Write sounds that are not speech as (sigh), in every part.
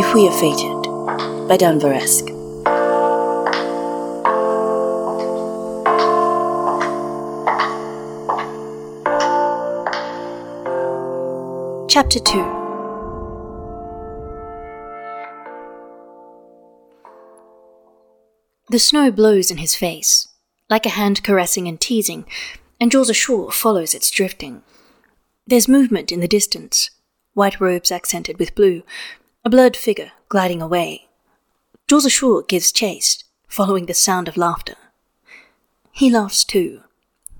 If We Are Fated by Dan Varesk. Chapter 2 The snow blows in his face, like a hand caressing and teasing, and Zhou Zishu follows its drifting. There's movement in the distance, white robes accented with blue, a blurred figure gliding away. Zhou Zishu gives chase, following the sound of laughter. He laughs too,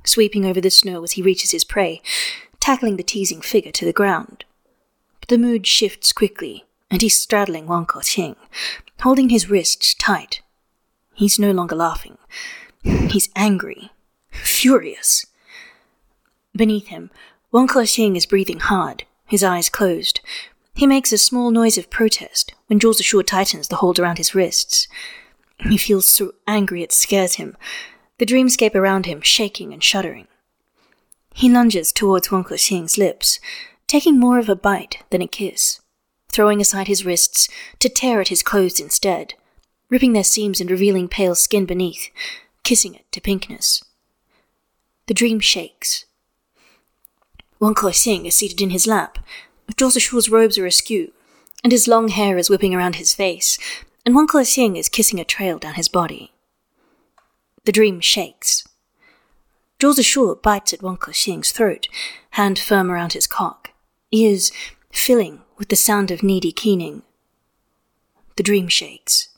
sweeping over the snow as he reaches his prey, tackling the teasing figure to the ground. But the mood shifts quickly, and he's straddling Wen Kexing, holding his wrists tight. He's no longer laughing. He's angry, furious. Beneath him, Wen Kexing is breathing hard, his eyes closed. He makes a small noise of protest when Zhou Zishu tightens the hold around his wrists. He feels so angry it scares him, the dreamscape around him shaking and shuddering. He lunges towards Wen Kexing's lips, taking more of a bite than a kiss, throwing aside his wrists to tear at his clothes instead, ripping their seams and revealing pale skin beneath, kissing it to pinkness. The dream shakes. Wen Kexing is seated in his lap. Ashore's robes are askew, and his long hair is whipping around his face, and Wen Kexing is kissing a trail down his body. The dream shakes. Ashore bites at Wen Kexing's throat, hand firm around his cock, ears filling with the sound of needy keening. The dream shakes.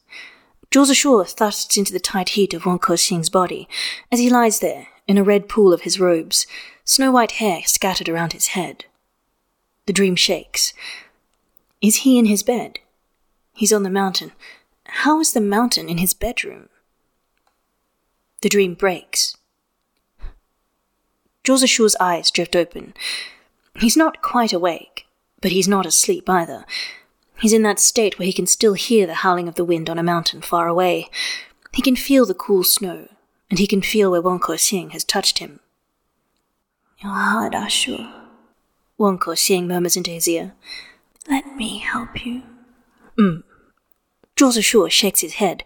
Ashore thrusts into the tight heat of Wen Kexing's body as he lies there in a red pool of his robes, snow white hair scattered around his head. The dream shakes. Is he in his bed? He's on the mountain. How is the mountain in his bedroom? The dream breaks. Zhou Zishu's eyes drift open. He's not quite awake, but he's not asleep either. He's in that state where he can still hear the howling of the wind on a mountain far away. He can feel the cool snow, and he can feel where Wen Kexing has touched him. Your heart, A-Xu. Wen Kexing murmurs into his ear. Let me help you. Mm. Zhou Zishu shakes his head.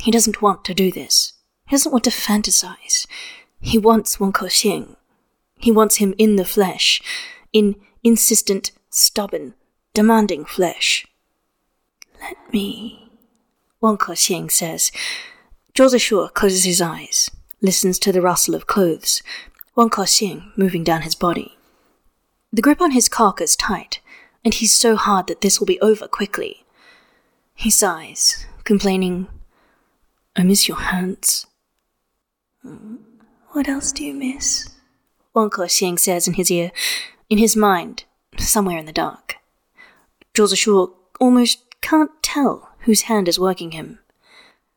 He doesn't want to do this. He doesn't want to fantasize. He wants Wen Kexing. He wants him in the flesh, in insistent, stubborn, demanding flesh. Let me. Wen Kexing says. Zhou Zishu closes his eyes, listens to the rustle of clothes, Wen Kexing moving down his body. The grip on his cock is tight, and he's so hard that this will be over quickly. He sighs, complaining, I miss your hands. Hmm, what else do you miss? Wen Kexing says in his ear, in his mind, somewhere in the dark. Zhou Zishu almost can't tell whose hand is working him.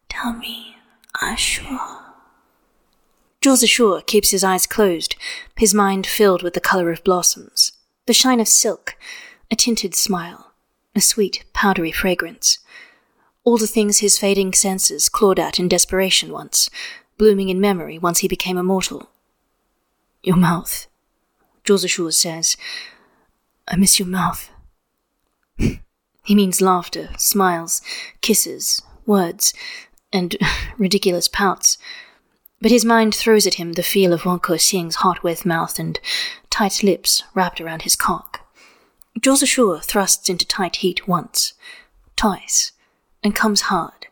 Tell me, A-Xu. Zhou Zishu keeps his eyes closed, his mind filled with the color of blossoms, the shine of silk, a tinted smile, a sweet, powdery fragrance. All the things his fading senses clawed at in desperation once, blooming in memory once he became immortal. Your mouth, Zhou Zishu says. I miss your mouth. (laughs) he means laughter, smiles, kisses, words, and (laughs) ridiculous pouts. But his mind throws at him the feel of Wen Kexing's hot wet mouth and tight lips wrapped around his cock. Zhou Zishu thrusts into tight heat once, twice, and comes hard.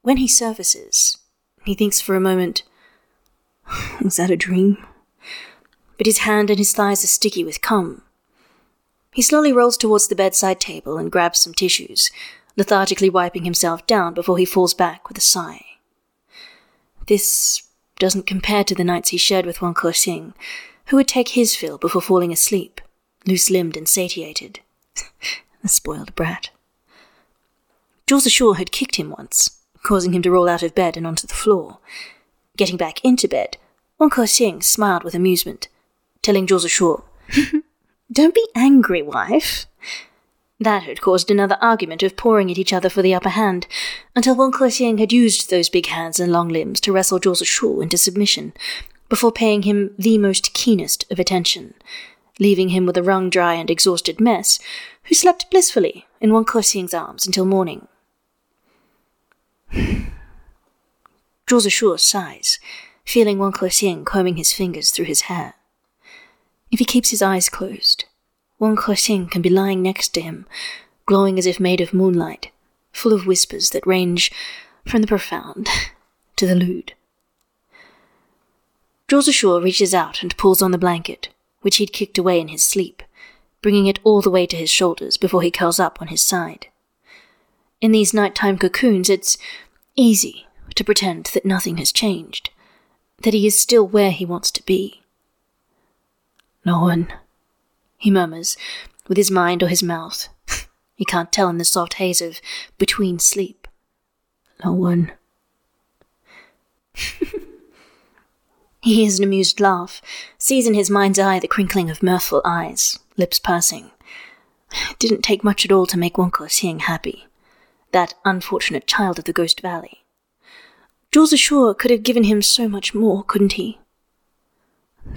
When he surfaces, he thinks for a moment, (sighs) Was that a dream? But his hand and his thighs are sticky with cum. He slowly rolls towards the bedside table and grabs some tissues, lethargically wiping himself down before he falls back with a sigh. This doesn't compare to the nights he shared with Wen Kexing, who would take his fill before falling asleep, loose limbed and satiated. (laughs) a spoiled brat. Zhou Zishu had kicked him once, causing him to roll out of bed and onto the floor. Getting back into bed, Wen Kexing smiled with amusement, telling Zhou Zishu, (laughs) Don't be angry, wife. That had caused another argument of pawing at each other for the upper hand, until Wen Kexing had used those big hands and long limbs to wrestle Zhou Zishu into submission, before paying him the most keenest of attention, leaving him with a wrung dry and exhausted mess, who slept blissfully in Wen Kexing's arms until morning. (sighs) Zhou Zishu sighs, feeling Wen Kexing combing his fingers through his hair. If he keeps his eyes closed, Wen Kexing can be lying next to him, glowing as if made of moonlight, full of whispers that range from the profound (laughs) to the lewd. Zishu reaches out and pulls on the blanket, which he'd kicked away in his sleep, bringing it all the way to his shoulders before he curls up on his side. In these nighttime cocoons, it's easy to pretend that nothing has changed, that he is still where he wants to be. No one, he murmurs, with his mind or his mouth. (laughs) he can't tell in the soft haze of between sleep. No one. (laughs) he hears an amused laugh, sees in his mind's eye the crinkling of mirthful eyes, lips pursing. It (sighs) didn't take much at all to make Wen Kexing happy. That unfortunate child of the Ghost Valley. Zhou Zishu could have given him so much more, couldn't he?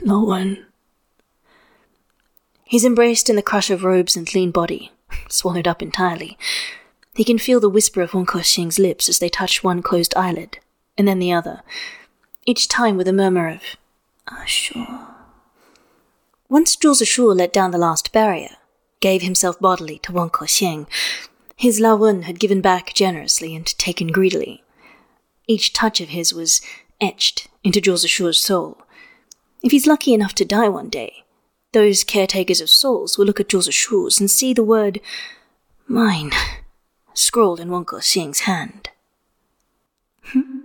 No one. He's embraced in the crush of robes and lean body, (laughs) swallowed up entirely. He can feel the whisper of Wen Kexing's lips as they touch one closed eyelid, and then the other, each time with a murmur of, Ah, sure. Once Zhou Zishu let down the last barrier, gave himself bodily to Wen Kexing, his Lao Wen had given back generously and taken greedily. Each touch of his was etched into Zhou Zishu's soul. If he's lucky enough to die one day, those caretakers of souls will look at Zhou Zishu's and see the word mine scrawled in Wen Kexing's hand. Hmm?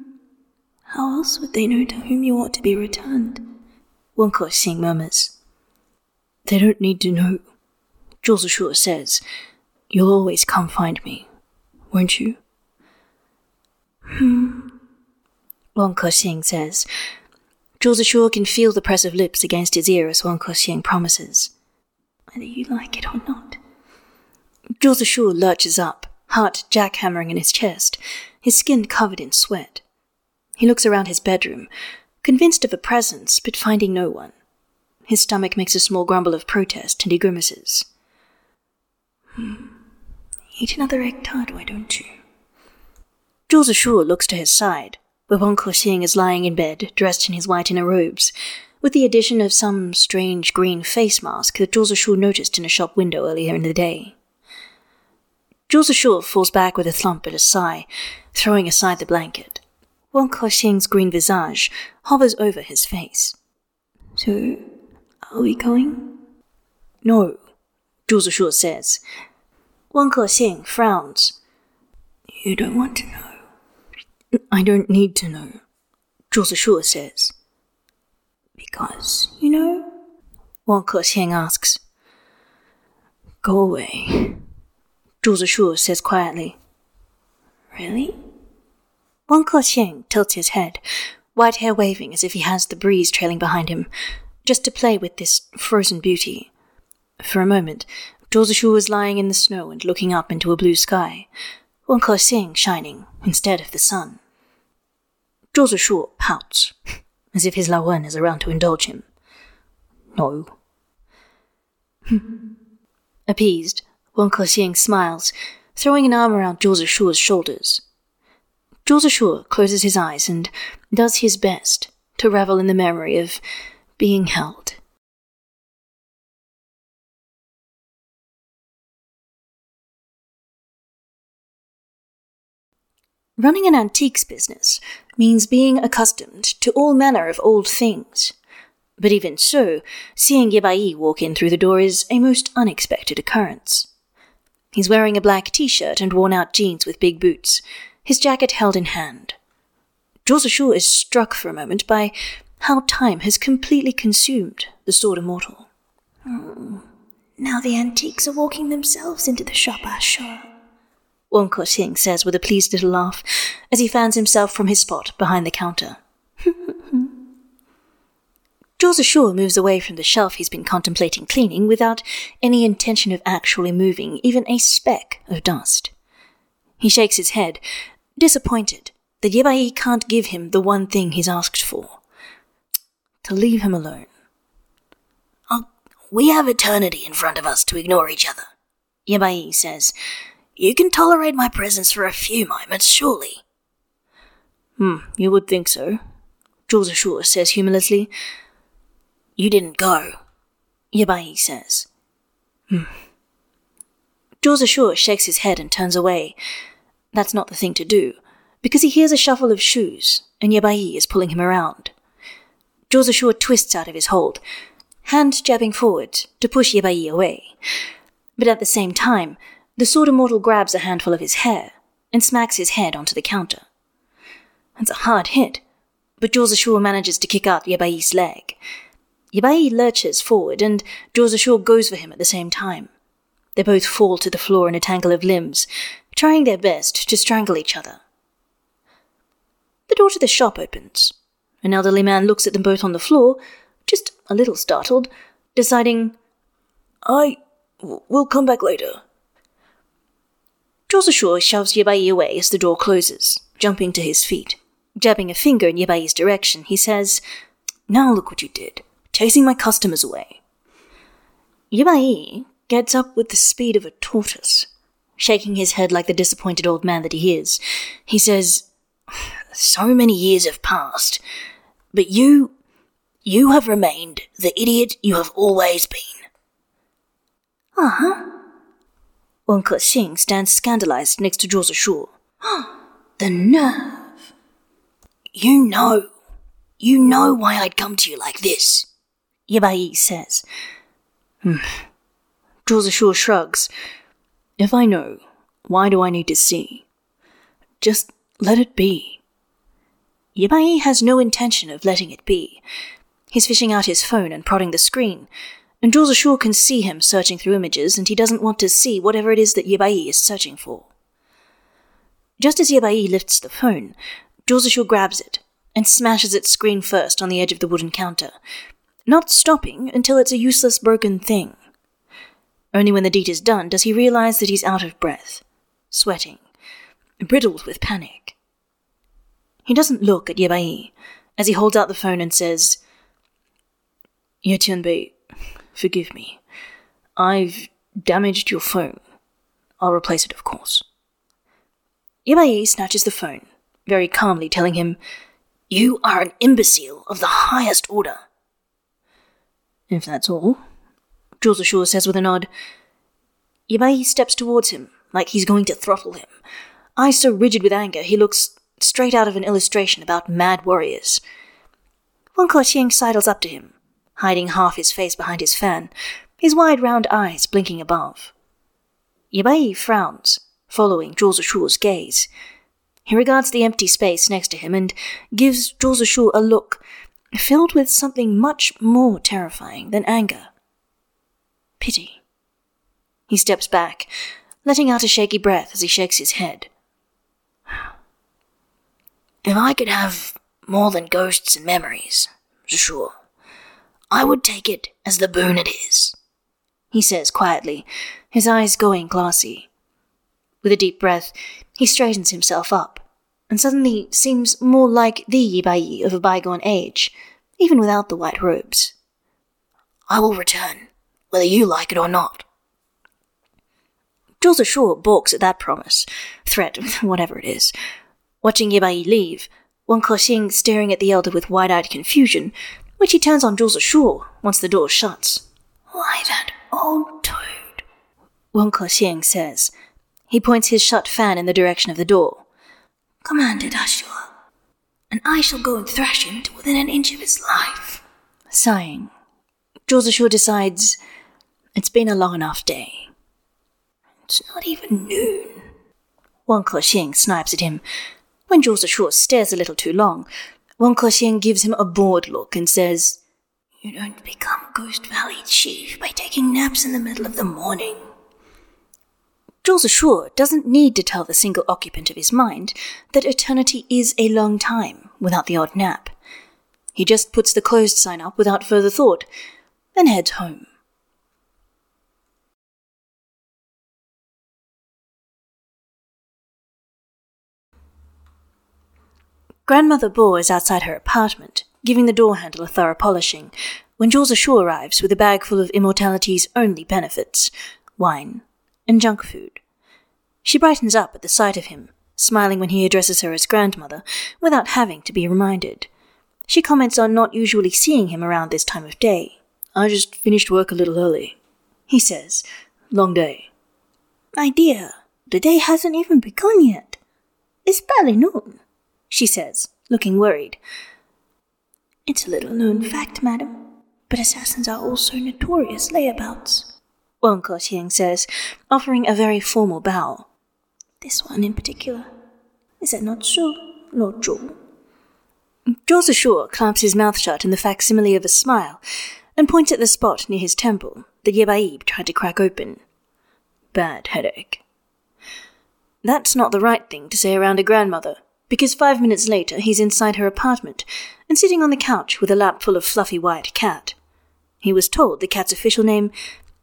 How else would they know to whom you ought to be returned? Wen Kexing murmurs. They don't need to know. Zhou Zishu says, You'll always come find me, won't you? Hmm. Wen Kexing says. Zhou Zishu can feel the press of lips against his ear as Wen Kexing promises. Whether you like it or not. Zhou Zishu lurches up, heart jackhammering in his chest, his skin covered in sweat. He looks around his bedroom, convinced of a presence, but finding no one. His stomach makes a small grumble of protest, and he grimaces. Hmm. Eat another egg tart, why don't you? Zhou Zishu looks to his side, Wen Kexing is lying in bed, dressed in his white inner robes, with the addition of some strange green face mask that Zhou Zishu noticed in a shop window earlier in the day. Zhou Zishu falls back with a thump and a sigh, throwing aside the blanket. Wen Kexing's green visage hovers over his face. So, are we going? No, Zhou Zishu says. Wen Kexing frowns. You don't want to know. I don't need to know, Zishu says. Because, you know? Wen Kexing asks. Go away, Zishu says quietly. Really? Wen Kexing tilts his head, white hair waving as if he has the breeze trailing behind him, just to play with this frozen beauty. For a moment, Zishu was lying in the snow and looking up into a blue sky, Wang Sing shining instead of the sun. Zhou Zishu pouts, as if his Lao Wen is around to indulge him. No. Hmm. Appeased, Wen Kexing smiles, throwing an arm around Zhou Zishu's shoulders. Zhou Zishu closes his eyes and does his best to revel in the memory of being held. Running an antiques business means being accustomed to all manner of old things. But even so, seeing Ye Bai walk in through the door is a most unexpected occurrence. He's wearing a black t shirt and worn out jeans with big boots, his jacket held in hand. Zishu is struck for a moment by how time has completely consumed the sword immortal. Oh, now the antiques are walking themselves into the shop, I'm sure. Wen Kexing says with a pleased little laugh as he fans himself from his spot behind the counter. (laughs) Zhou Zishu moves away from the shelf he's been contemplating cleaning without any intention of actually moving even a speck of dust. He shakes his head, disappointed that Yebai can't give him the one thing he's asked for. To leave him alone. Oh, we have eternity in front of us to ignore each other. Yebai says. You can tolerate my presence for a few moments, surely. Hmm, you would think so. Zhou Zishu says humorlessly. You didn't go, Ye Bai says. Hmm. Zhou Zishu shakes his head and turns away. That's not the thing to do, because he hears a shuffle of shoes, and Ye Bai is pulling him around. Zhou Zishu twists out of his hold, hand jabbing forward to push Ye Bai away. But at the same time, the sword immortal grabs a handful of his hair and smacks his head onto the counter. It's a hard hit, but Zhou Zishu manages to kick out Ye Bai's leg. Ye Bai lurches forward, and Zhou Zishu goes for him at the same time. They both fall to the floor in a tangle of limbs, trying their best to strangle each other. The door to the shop opens. An elderly man looks at them both on the floor, just a little startled, deciding, I will come back later. Jules shoves Ye Bai away as the door closes, jumping to his feet. Jabbing a finger in Ye Bai's direction, he says, Now look what you did, chasing my customers away. Ye Bai gets up with the speed of a tortoise, shaking his head like the disappointed old man that he is. He says, So many years have passed, but you, you have remained the idiot you have always been. Uh huh. Wen Kexing stands scandalized next to Zhou Zishu. (gasps) the nerve. You know, you know why I'd come to you like this, Ye Bai says. Hmm. Zishu shrugs. If I know, why do I need to see? Just let it be. Ye Bai has no intention of letting it be. He's fishing out his phone and prodding the screen, and Zhou Zishu can see him searching through images, and he doesn't want to see whatever it is that Ye Bai is searching for. Just as Ye Bai lifts the phone, Zhou Zishu grabs it and smashes its screen first on the edge of the wooden counter, not stopping until it's a useless broken thing. Only when the deed is done does he realize that he's out of breath, sweating, brittled with panic. He doesn't look at Ye Bai as he holds out the phone and says, Ye Qianbei, forgive me. I've damaged your phone. I'll replace it, of course. Ye Bai snatches the phone very calmly telling him, You are an imbecile of the highest order. If that's all, Zhou Zishu says with a nod. Ye Bai steps towards him, like he's going to throttle him. Eyes so rigid with anger, he looks straight out of an illustration about mad warriors. Wen Kexing sidles up to him, hiding half his face behind his fan, his wide round eyes blinking above. Ye Bai frowns, following Ashur's gaze. He regards the empty space next to him and gives Zhou Zishu a look filled with something much more terrifying than anger. Pity. He steps back, letting out a shaky breath as he shakes his head. If I could have more than ghosts and memories, sure, I would take it as the boon it is, he says quietly, his eyes going glassy. With a deep breath, he straightens himself up, and suddenly seems more like the Ye Bai of a bygone age, even without the white robes. I will return, whether you like it or not. Zhou Zishu balks at that promise, threat, (laughs) whatever it is. Watching Ye Bai leave, Wen Kexing staring at the elder with wide-eyed confusion, which he turns on Zhou Zishu once the door shuts. Why that old toad? Wen Kexing says, he points his shut fan in the direction of the door. Commanded Ashur, and I shall go and thrash him to within an inch of his life. Sighing, Zhou Zishu decides it's been a long enough day. It's not even noon. Wen Kexing snipes at him. When Zhou Zishu stares a little too long, Kexing gives him a bored look and says, You don't become Ghost Valley Chief by taking naps in the middle of the morning. Zhou Zishu doesn't need to tell the single occupant of his mind that eternity is a long time without the odd nap. He just puts the closed sign up without further thought, and heads home. Grandmother Bo is outside her apartment, giving the door handle a thorough polishing, when Zhou Zishu arrives with a bag full of immortality's only benefits wine, and junk food. She brightens up at the sight of him, smiling when he addresses her as grandmother, without having to be reminded. She comments on not usually seeing him around this time of day. I just finished work a little early, he says. Long day. My dear, the day hasn't even begun yet. It's barely noon, she says, looking worried. It's a little known fact, madam, but assassins are also notorious layabouts. Wen Kexing says, offering a very formal bow. This one in particular. Is that not so, Lord Zhou? Zhou Zishu clamps his mouth shut in the facsimile of a smile and points at the spot near his temple that Yebai tried to crack open. Bad headache. That's not the right thing to say around a grandmother, because five minutes later he's inside her apartment and sitting on the couch with a lap full of fluffy white cat. He was told the cat's official name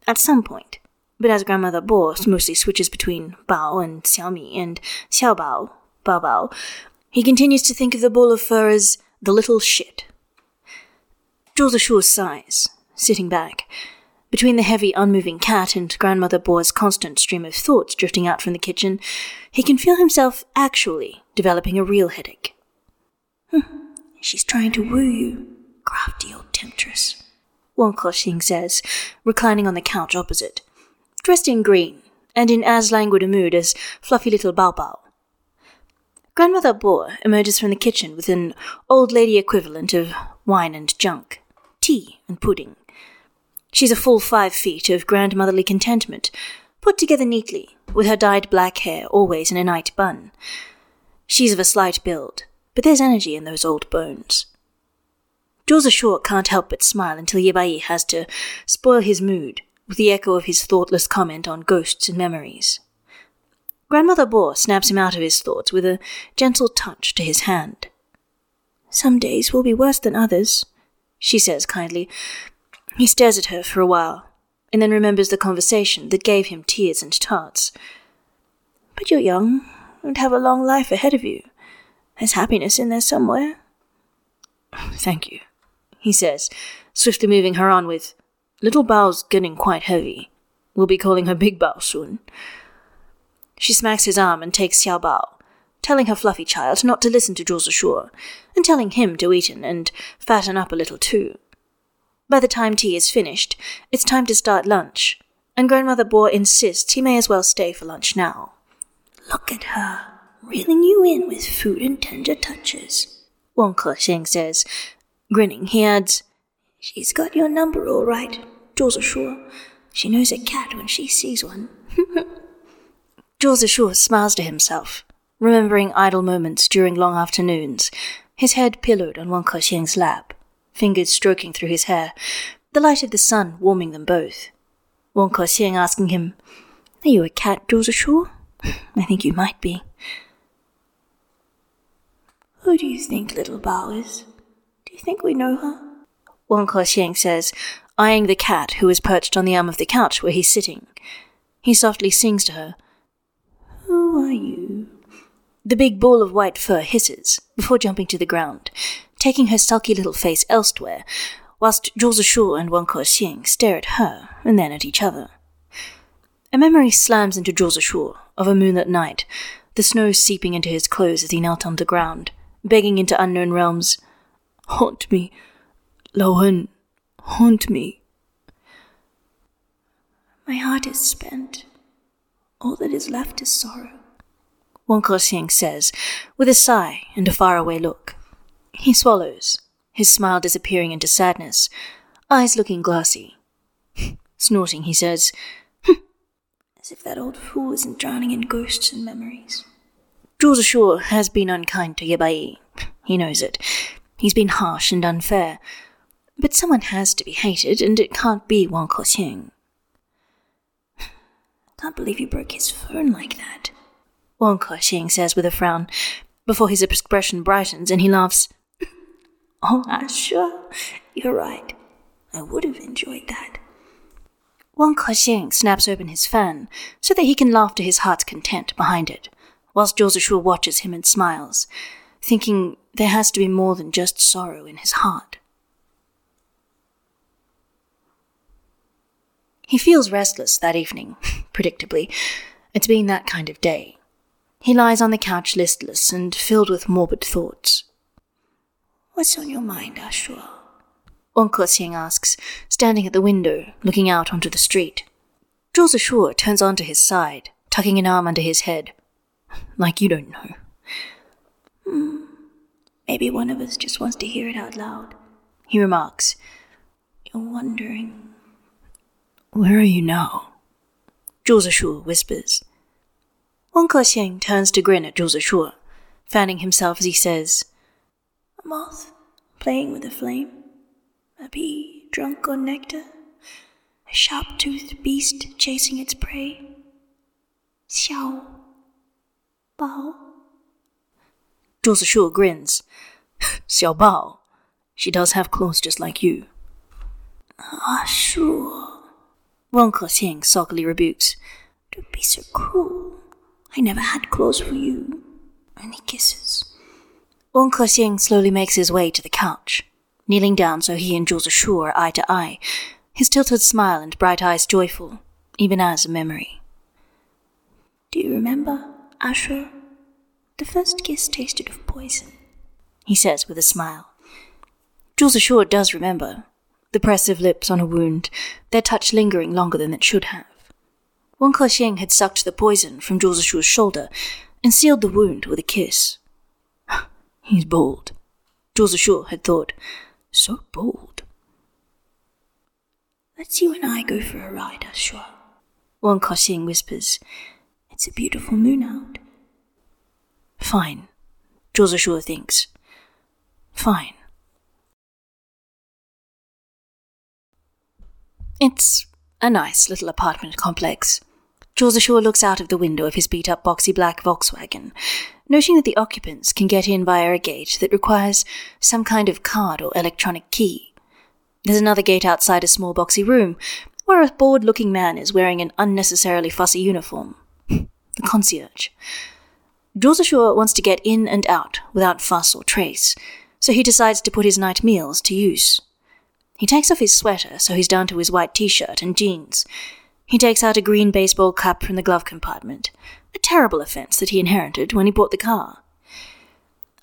at some point, but as grandmother Bo mostly switches between Bao and Xiaomi and Xiaobao, Bao Bao, he continues to think of the ball of fur as the little shit. Zhou Zishu sighs, sitting back. Between the heavy, unmoving cat and grandmother Bo's constant stream of thoughts drifting out from the kitchen, he can feel himself actually developing a real headache. Hm, she's trying to woo you, crafty old temptress. Wen Kexing says, reclining on the couch opposite, dressed in green and in as languid a mood as fluffy little Bao Bao. Grandmother Bo emerges from the kitchen with an old lady equivalent of wine and junk, tea and pudding. She's a full five feet of grandmotherly contentment, put together neatly, with her dyed black hair always in a night bun. She's of a slight build, but there's energy in those old bones. Zhou Zishu can't help but smile until Yebai has to spoil his mood with the echo of his thoughtless comment on ghosts and memories. Grandmother Bo snaps him out of his thoughts with a gentle touch to his hand. Some days will be worse than others, she says kindly. He stares at her for a while, and then remembers the conversation that gave him tears and tarts. But you're young and have a long life ahead of you. There's happiness in there somewhere. Thank you he says, swiftly moving her on with, Little Bao's getting quite heavy. We'll be calling her Big Bao soon. She smacks his arm and takes Xiao Bao, telling her fluffy child not to listen to Zhou Zishu, and telling him to eat and fatten up a little too. By the time tea is finished, it's time to start lunch, and Grandmother Bo insists he may as well stay for lunch now. Look at her, reeling you in with food and tender touches, Wen Kexing says, Grinning, he adds, She's got your number all right, Zhou Zishu. She knows a cat when she sees one. (laughs) Zhou Zishu smiles to himself, remembering idle moments during long afternoons, his head pillowed on Wen Kexing's lap, fingers stroking through his hair, the light of the sun warming them both. Wen Kexing asking him, Are you a cat, Zhou Zishu? I think you might be. Who do you think little Bao is? Do you think we know her? Wen Kexing says, eyeing the cat who is perched on the arm of the couch where he's sitting. He softly sings to her. Who are you? The big ball of white fur hisses before jumping to the ground, taking her sulky little face elsewhere, whilst Zhou Zishu and Wen Kexing stare at her and then at each other. A memory slams into Zhou Zishu of a moonlit night, the snow seeping into his clothes as he knelt on the ground, begging into unknown realms. Haunt me, Lao Wen, haunt me. My heart is spent. All that is left is sorrow. Wen Kexing says, with a sigh and a faraway look. He swallows, his smile disappearing into sadness, eyes looking glassy. (laughs) Snorting, he says, As if that old fool isn't drowning in ghosts and memories. Zhou Zishu has been unkind to Yebai. He knows it. He's been harsh and unfair. But someone has to be hated, and it can't be Wen Kexing. Can't believe you broke his phone like that. Wen Kexing says with a frown, before his expression brightens and he laughs. oh, I'm sure. You're right. I would have enjoyed that. Wen Kexing snaps open his fan so that he can laugh to his heart's content behind it, whilst Zhou Zishu watches him and smiles, thinking there has to be more than just sorrow in his heart. He feels restless that evening, (laughs) predictably. It's been that kind of day. He lies on the couch listless and filled with morbid thoughts. What's on your mind, A-Xu? Wen Kexing asks, standing at the window, looking out onto the street. Zhou Zishu turns onto his side, tucking an arm under his head. Like you don't know. Hmm. Maybe one of us just wants to hear it out loud. He remarks. You're wondering. Where are you now? Zhou Zishu whispers. Wen Kexing turns to grin at Zhou Zishu, fanning himself as he says, A moth playing with a flame, a bee drunk on nectar, a sharp-toothed beast chasing its prey. Xiao. Bao. Zhou Zishu grins. (laughs) Xiao Bao. She does have claws just like you. Ah, sure. Wen Kexing sulkily rebukes. Don't be so cruel. I never had claws for you. Only kisses. Wen Kexing slowly makes his way to the couch, kneeling down so he and Zhou Zishu are eye to eye, his tilted smile and bright eyes joyful, even as a memory. Do you remember, A-Xu? The first kiss tasted of poison. He says with a smile. Zhou Zishu does remember. The press of lips on a wound, their touch lingering longer than it should have. Wen Kexing had sucked the poison from Zhou Zishu's shoulder and sealed the wound with a kiss. (sighs) He's bold. Zhou Zishu had thought, so bold. Let's you and I go for a ride, A-Xu. Wen Kexing whispers. It's a beautiful moon out. Fine. Zhou Zishu thinks. Fine. It's a nice little apartment complex. Zhou Zishu looks out of the window of his beat up boxy black Volkswagen, noting that the occupants can get in via a gate that requires some kind of card or electronic key. There's another gate outside a small boxy room, where a bored looking man is wearing an unnecessarily fussy uniform. the concierge. Zhou Zishu wants to get in and out without fuss or trace, so he decides to put his night meals to use. He takes off his sweater, so he's down to his white t shirt and jeans. He takes out a green baseball cap from the glove compartment, a terrible offense that he inherited when he bought the car.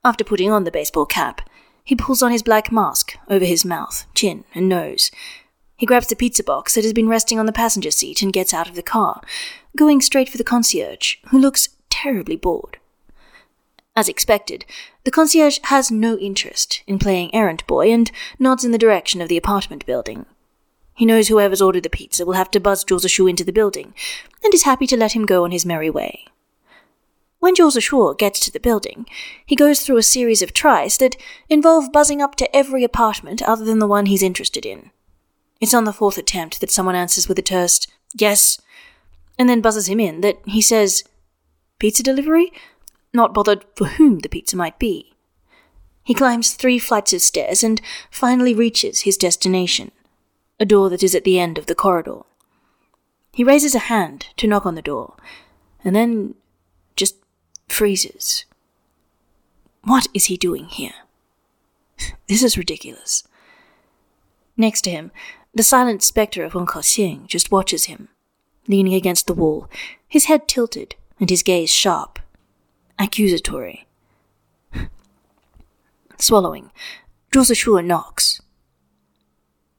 After putting on the baseball cap, he pulls on his black mask over his mouth, chin, and nose. He grabs the pizza box that has been resting on the passenger seat and gets out of the car, going straight for the concierge, who looks terribly bored. As expected, the concierge has no interest in playing errand boy and nods in the direction of the apartment building. He knows whoever's ordered the pizza will have to buzz Zhou Zishu into the building, and is happy to let him go on his merry way. When Zhou Zishu gets to the building, he goes through a series of tries that involve buzzing up to every apartment other than the one he's interested in. It's on the fourth attempt that someone answers with a terse, yes, and then buzzes him in that he says, Pizza delivery? not bothered for whom the pizza might be. He climbs three flights of stairs and finally reaches his destination, a door that is at the end of the corridor. He raises a hand to knock on the door, and then just freezes. What is he doing here? (laughs) This is ridiculous. Next to him, the silent spectre of Wen Kexing just watches him, leaning against the wall, his head tilted and his gaze sharp accusatory. (laughs) Swallowing, Zhou Zishu knocks.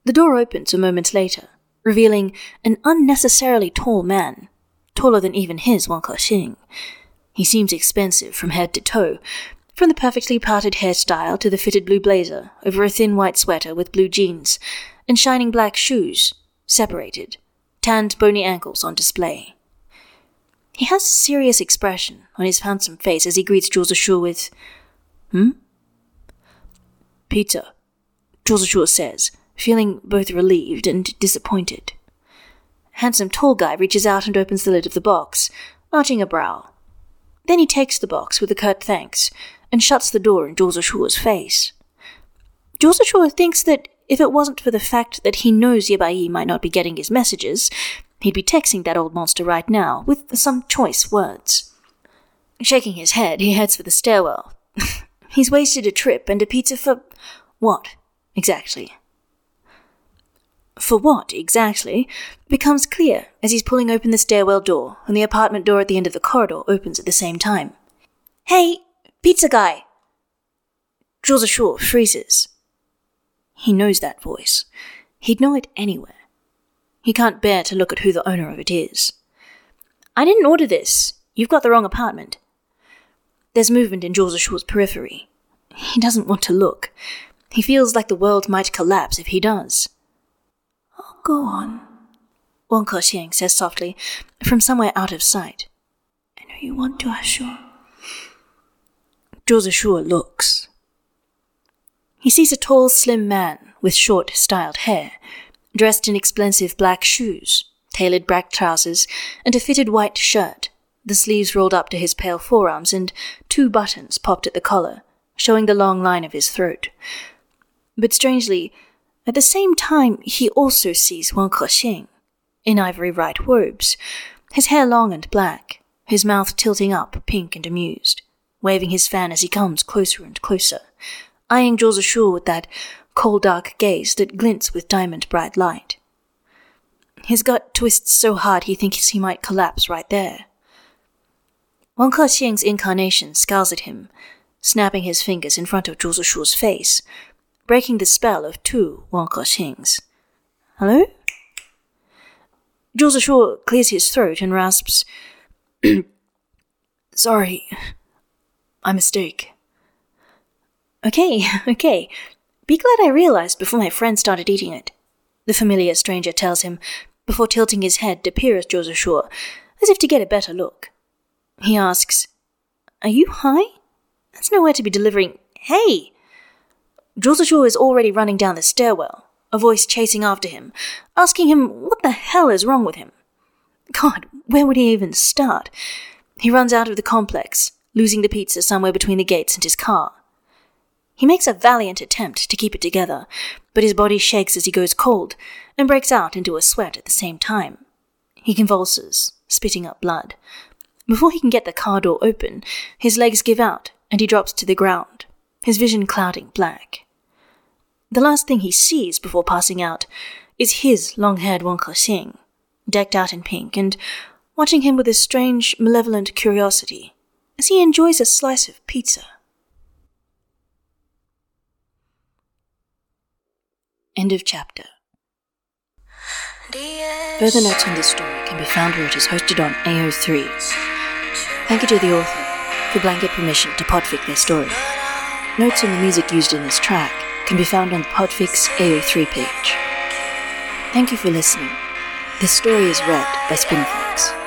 The door opens a moment later, revealing an unnecessarily tall man, taller than even his Wen Kexing. He seems expensive from head to toe, from the perfectly parted hairstyle to the fitted blue blazer over a thin white sweater with blue jeans, and shining black shoes, separated, tanned bony ankles on display. He has a serious expression on his handsome face as he greets Zhou Zishu with, Hmm? Peter, Zhou Zishu says, feeling both relieved and disappointed. Handsome tall guy reaches out and opens the lid of the box, arching a brow. Then he takes the box with a curt thanks and shuts the door in Zishu's face. Zishu thinks that if it wasn't for the fact that he knows Ye Bai might not be getting his messages, He'd be texting that old monster right now, with some choice words. Shaking his head, he heads for the stairwell. (laughs) He's wasted a trip and a pizza for. what, exactly? For what, exactly, becomes clear as he's pulling open the stairwell door and the apartment door at the end of the corridor opens at the same time. Hey, pizza guy! Zhou Zishu freezes. He knows that voice. He'd know it anywhere. He can't bear to look at who the owner of it is. I didn't order this. You've got the wrong apartment. There's movement in Zhou Zishu's periphery. He doesn't want to look. He feels like the world might collapse if he does. Go on, Wen Kexing says softly, from somewhere out of sight. I know you want to assure. Zhou Zishu looks. He sees a tall, slim man with short, styled hair, dressed in expensive black shoes, tailored black trousers, and a fitted white shirt, the sleeves rolled up to his pale forearms and two buttons popped at the collar, showing the long line of his throat. But strangely, at the same time, he also sees Wen Kexing, in ivory white robes, his hair long and black, his mouth tilting up, pink and amused, waving his fan as he comes closer and closer, eyeing Zhou Zishu with that cold dark gaze that glints with diamond bright light. His gut twists so hard he thinks he might collapse right there. Wen Kexing's incarnation scowls at him, snapping his fingers in front of Zhou Zishu's face, breaking the spell of two Wen Kexings. Hello? Zhou Zishu clears his throat and rasps, (clears throat) Sorry, I mistake. Okay, (laughs) okay. Be glad I realized before my friend started eating it. The familiar stranger tells him, before tilting his head to peer at Zhou Zishu, as if to get a better look. He asks, Are you high? That's nowhere to be delivering. Hey! Zhou is already running down the stairwell, a voice chasing after him, asking him what the hell is wrong with him. God, where would he even start? He runs out of the complex, losing the pizza somewhere between the gates and his car. He makes a valiant attempt to keep it together, but his body shakes as he goes cold and breaks out into a sweat at the same time. He convulses, spitting up blood. Before he can get the car door open, his legs give out and he drops to the ground, his vision clouding black. The last thing he sees before passing out is his long haired Wen Kexing, decked out in pink, and watching him with a strange, malevolent curiosity as he enjoys a slice of pizza. End of chapter. Further notes on this story can be found where it is hosted on AO3. Thank you to the author for blanket permission to podfic their story. Notes on the music used in this track can be found on the Podfix AO3 page. Thank you for listening. This story is read by Spinflix.